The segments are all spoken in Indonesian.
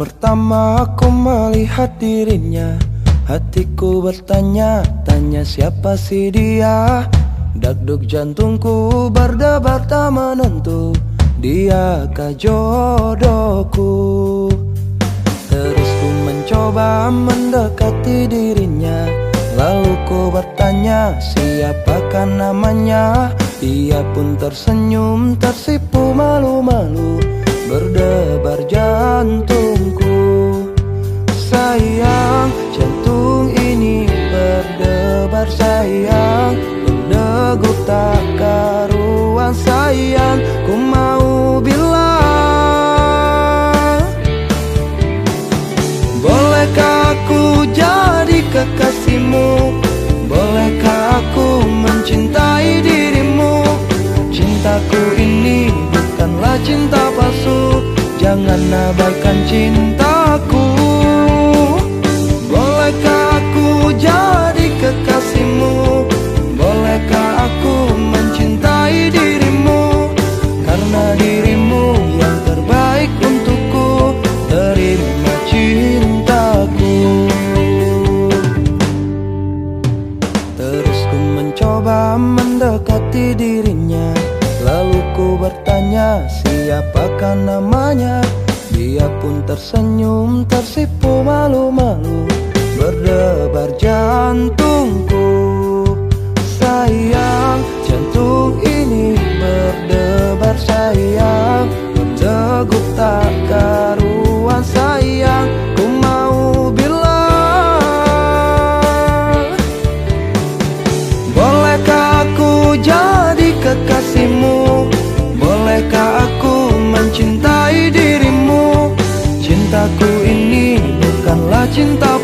pertama aku melihat dirinya Hatiku bertanya, tanya siapa sih dia. Dakduk jantungku berdebar tak menentu Diakah jodohku? Terus ku mencoba mendekati dirinya Lalu ku bertanya siapakah namanya. Ia pun tersenyum tersipu malu-malu Berdebar jantungku. Sayang jantung ini berdebar sayang. Berdegup tak karuan sayang Ku mau bilang. Bolehkah aku jadi kekasihmu? Bolehkah aku mencintai dirimu? Cintaku ini bukanlah cinta Jangan abaikan cintaku. Bolehkah aku jadi kekasihmu? Bolehkah aku mencintai dirimu? Karena dirimu yang terbaik untukku. Terima cintaku. Terus ku mencoba mendekati bertanya siapakah namanya? Dia pun tersenyum tersipu malu-malu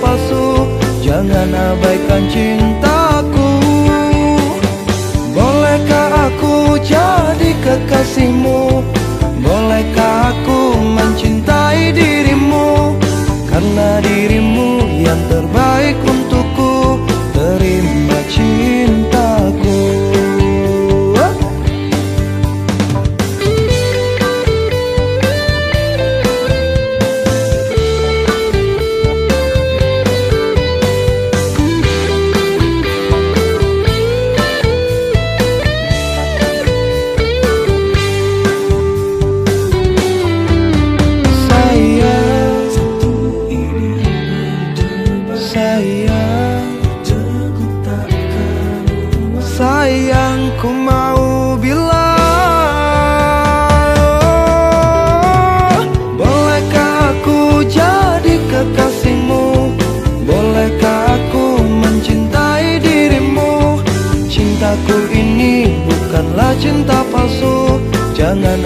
palsu Jangan abaikan cintaku. Bolehkah aku jadi kekasihmu? Bolehkah aku mencintai dirimu? Karena dirimu yang terbaik Sayang. Sayang ku mau bilang Bolehkah aku jadi kekasihmu? Bolehkah aku mencintai dirimu? Cintaku ini bukanlah cinta palsu. Jangan